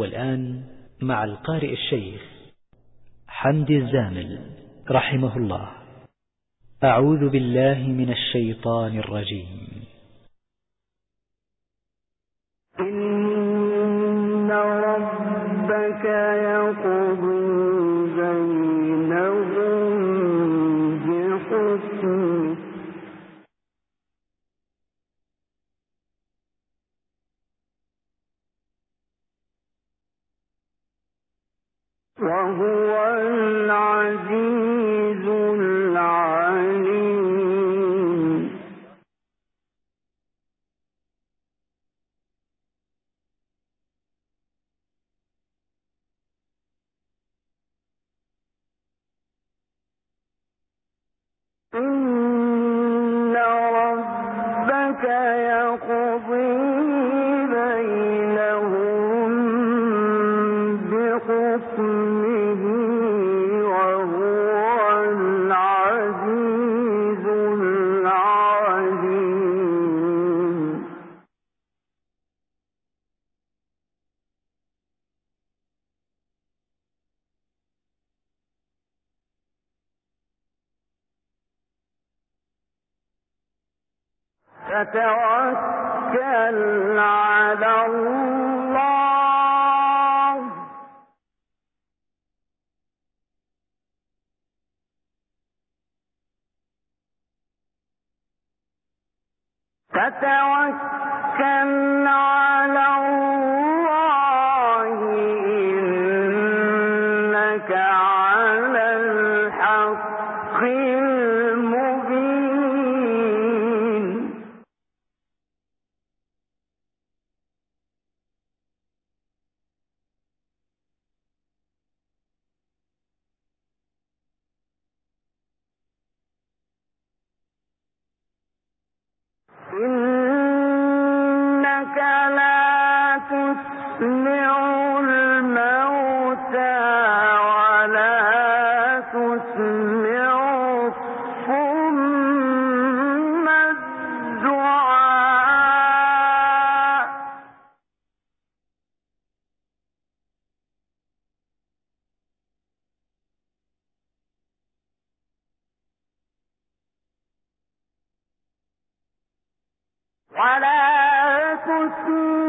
والآن مع القارئ الشيخ حمد الزامل رحمه الله. أعوذ بالله من الشيطان الرجيم. إن ربك يقضي وهو فتوكل على الله. فتوكل على ولا تسمع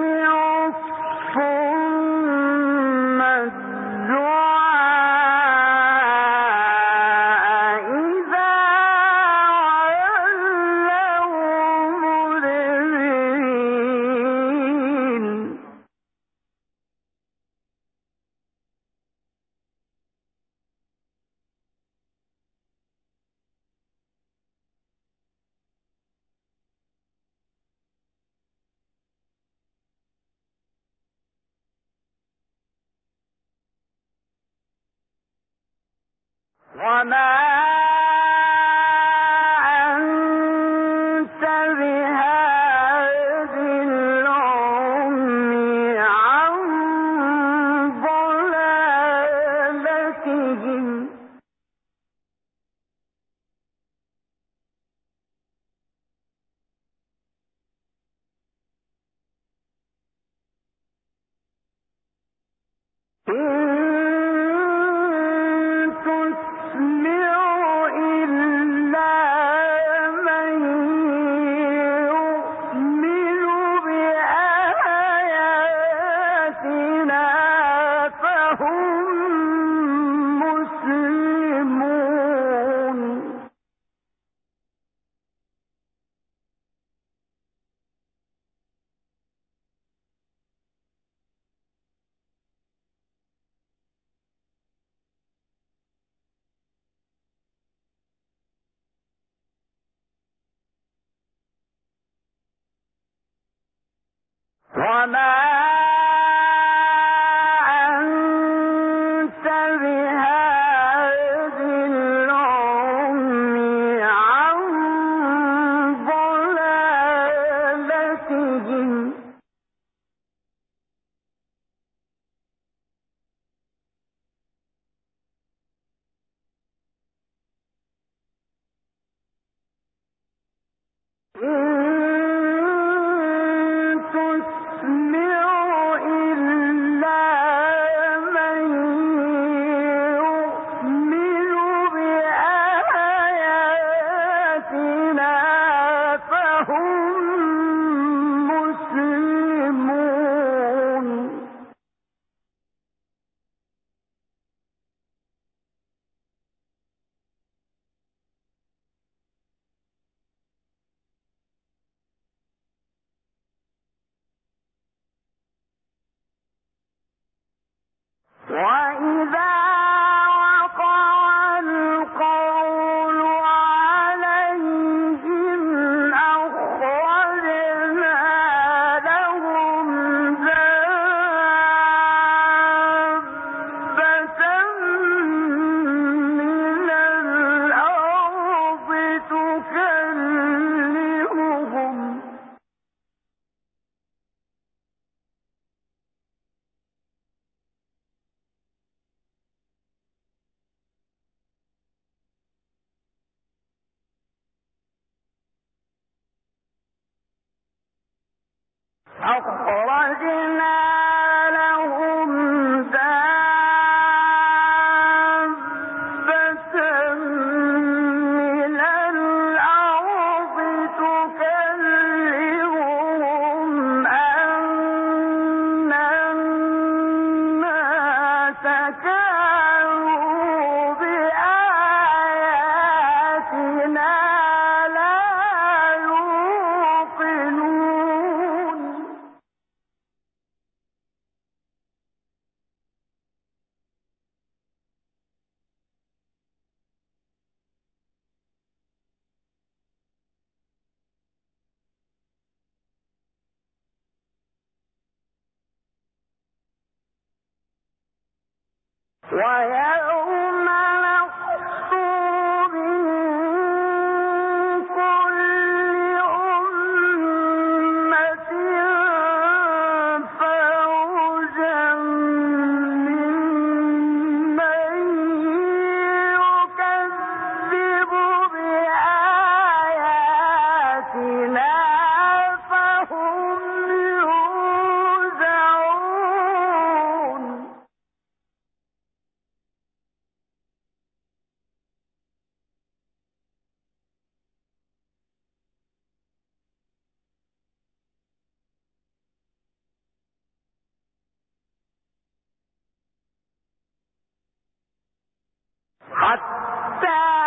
حتى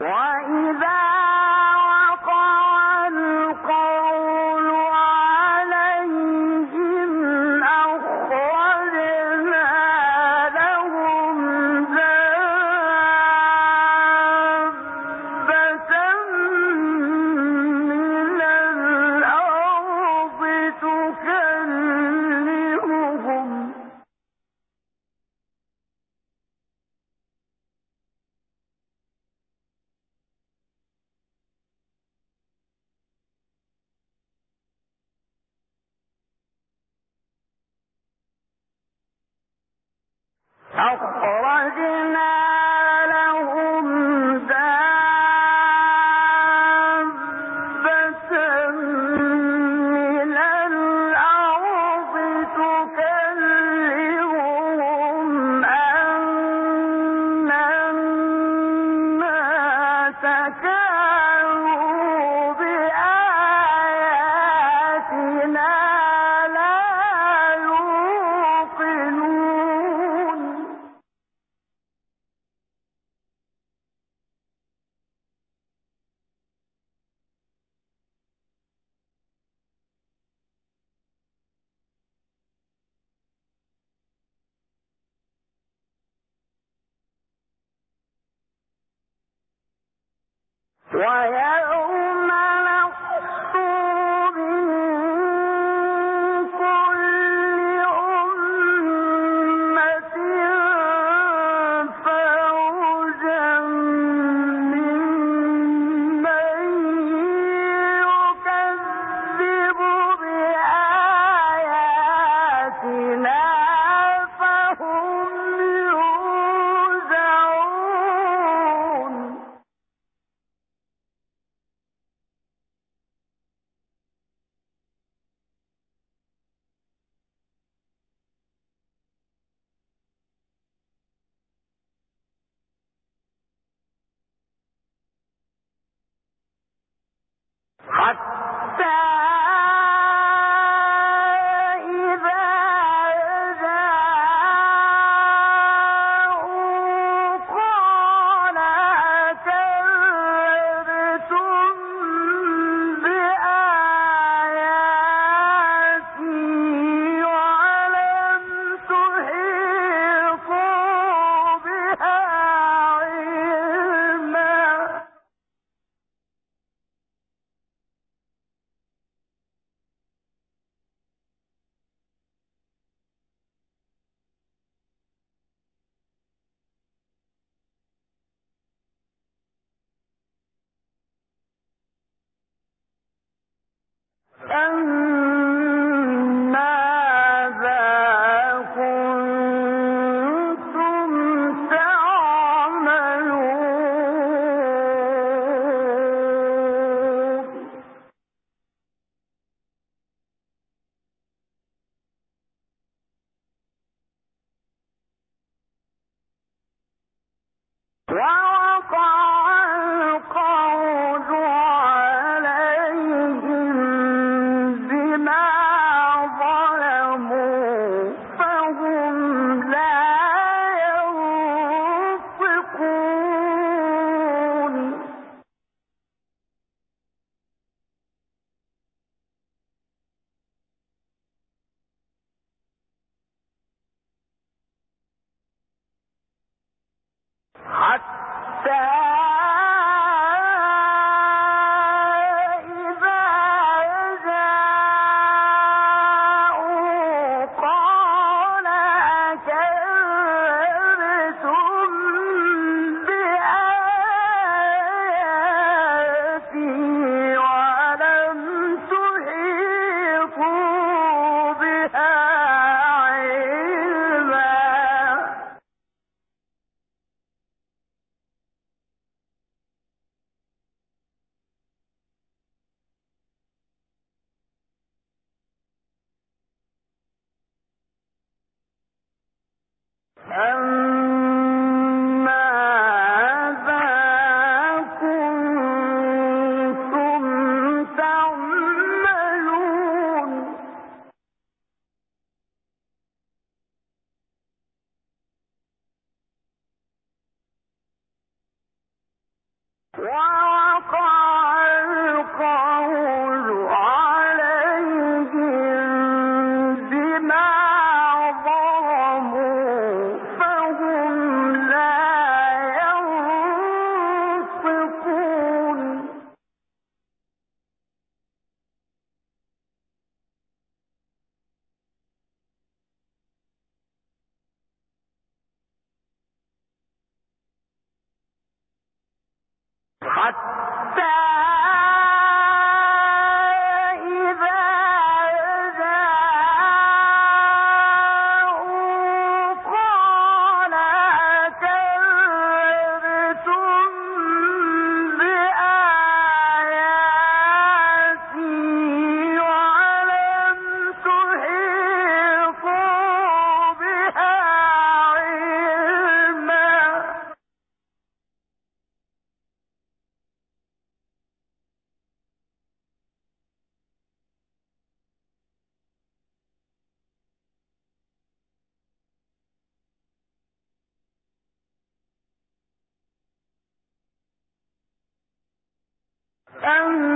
وَإِذَا أن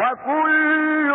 وكل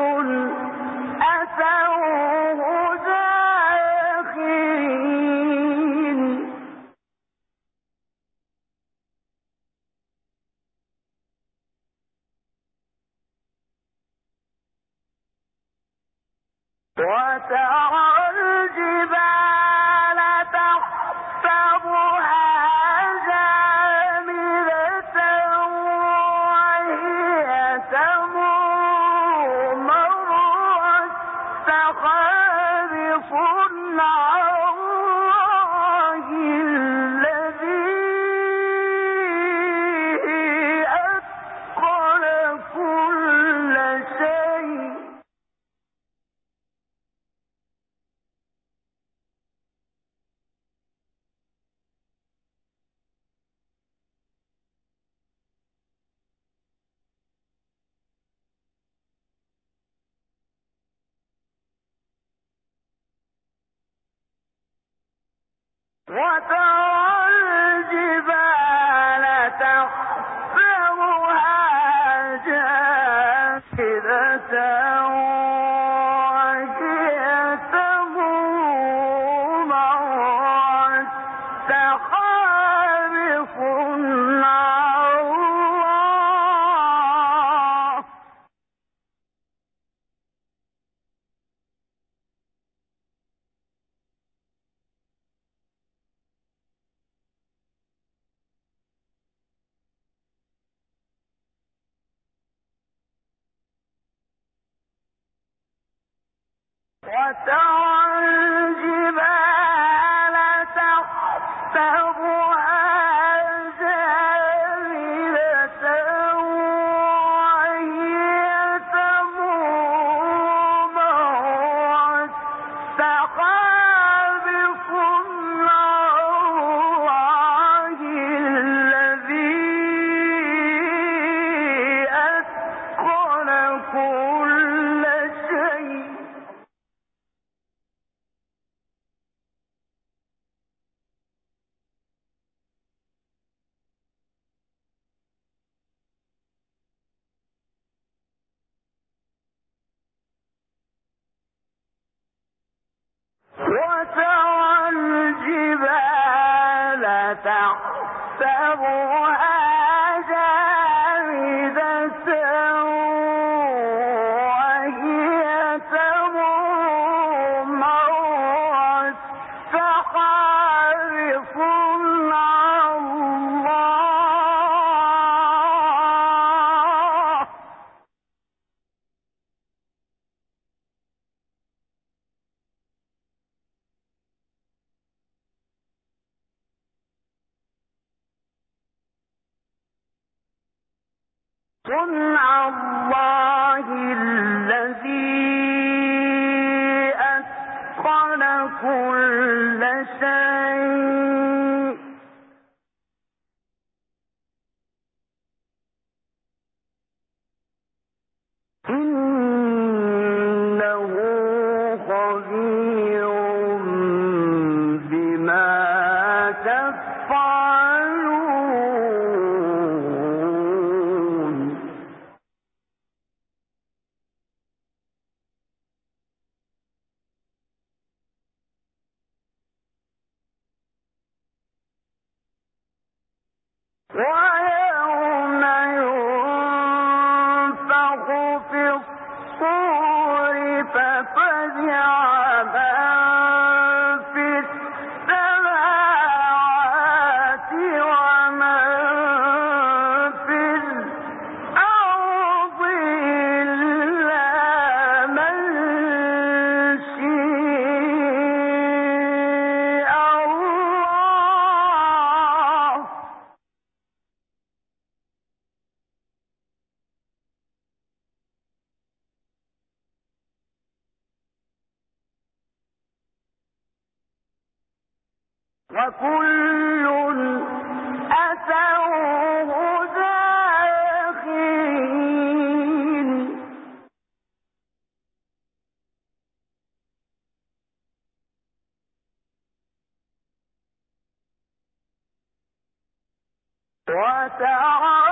ترى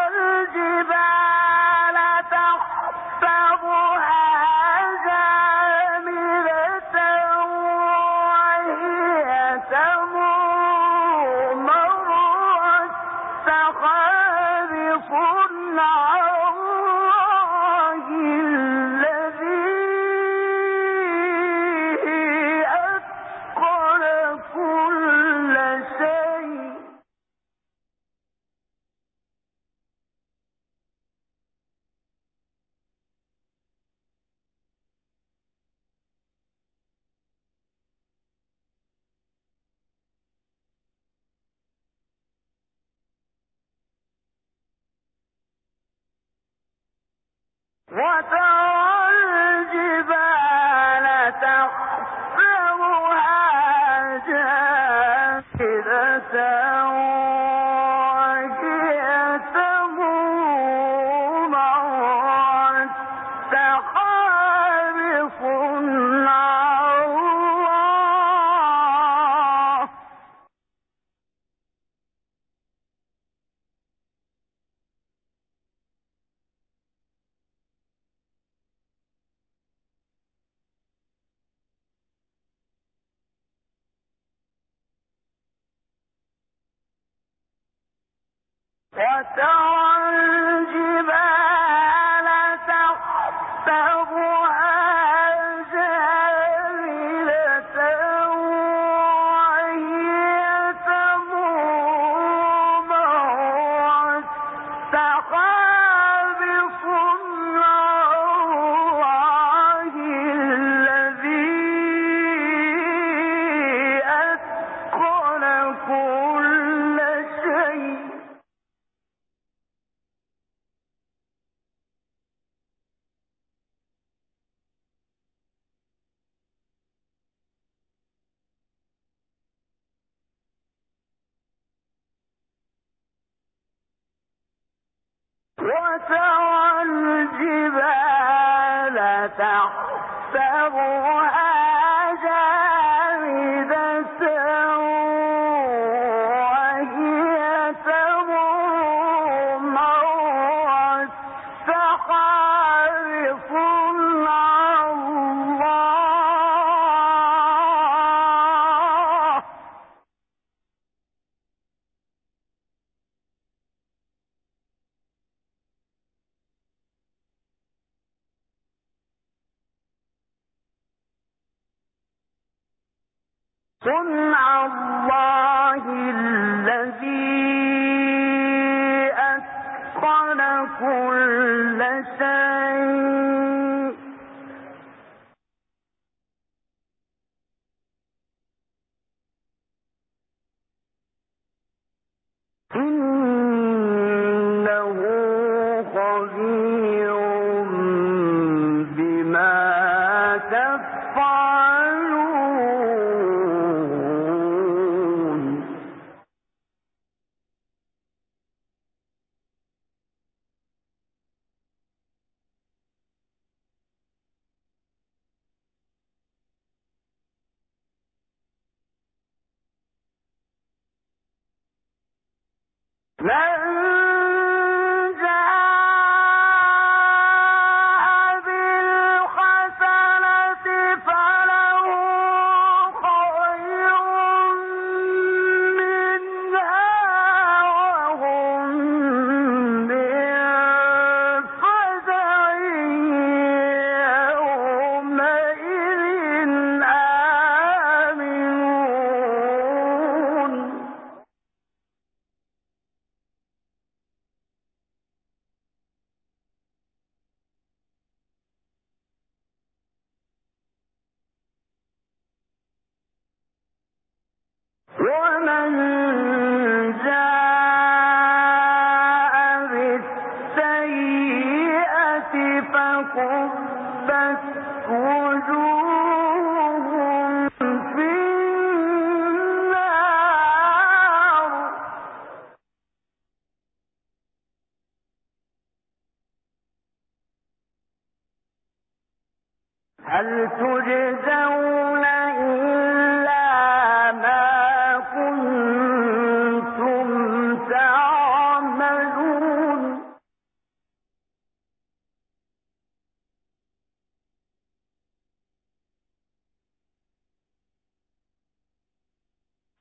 صنع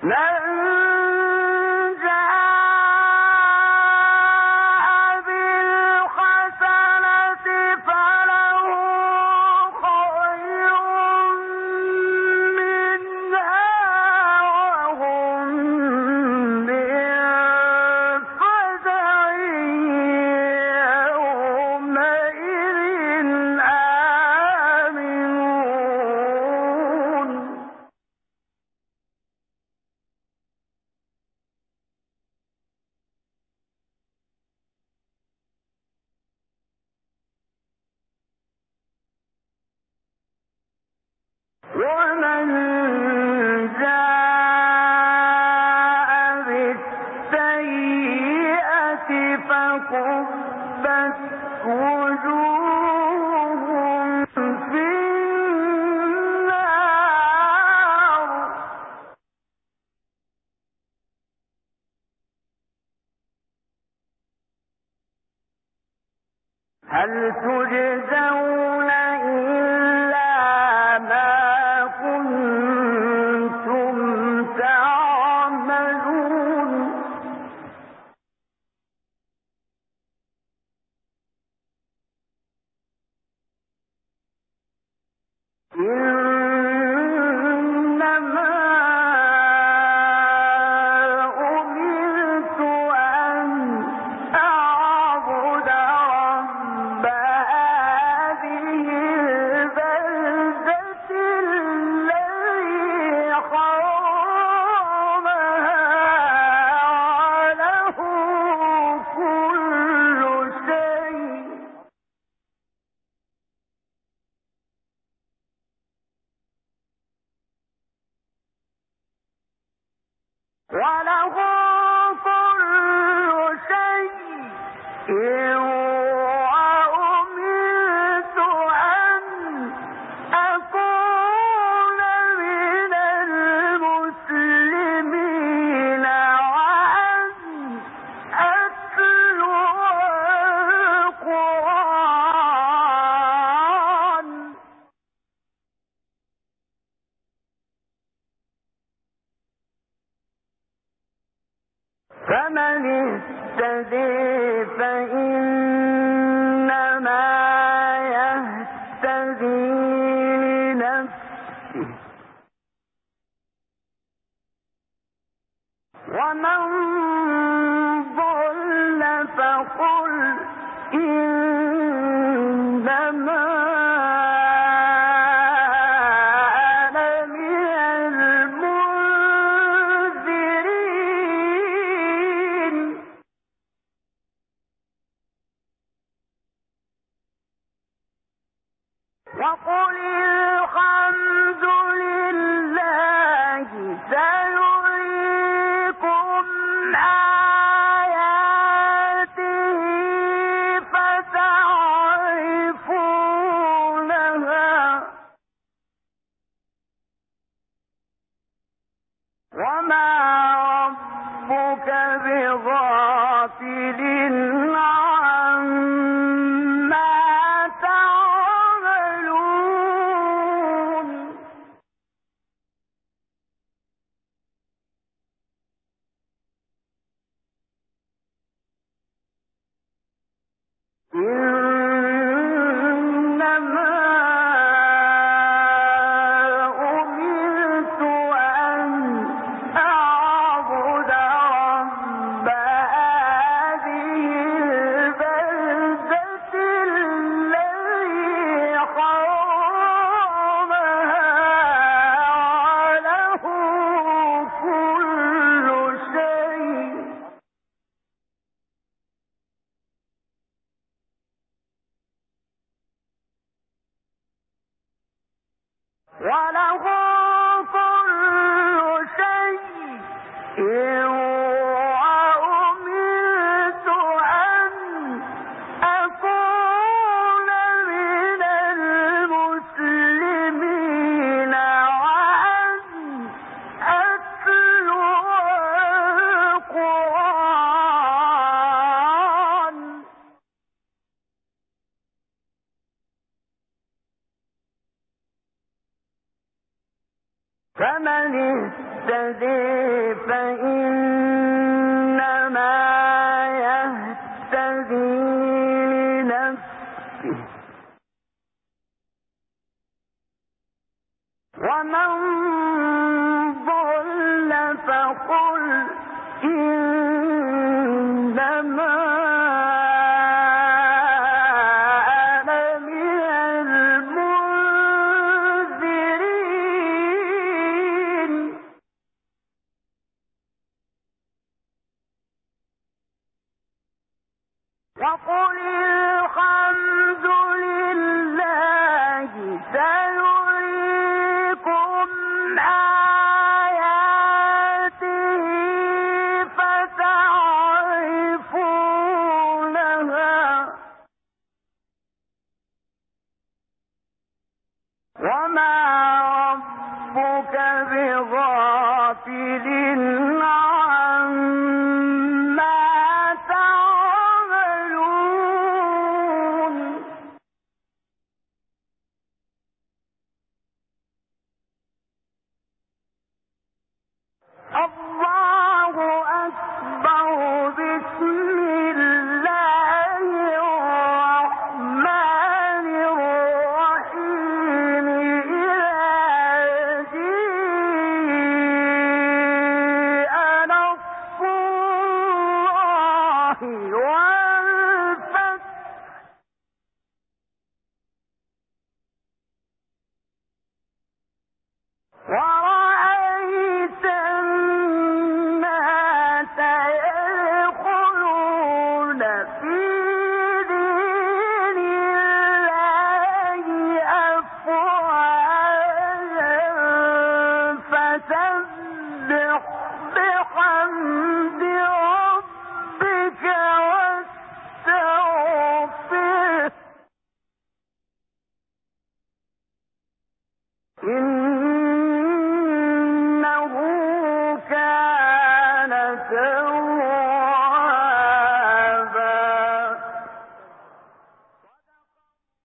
من هل تجزون إلى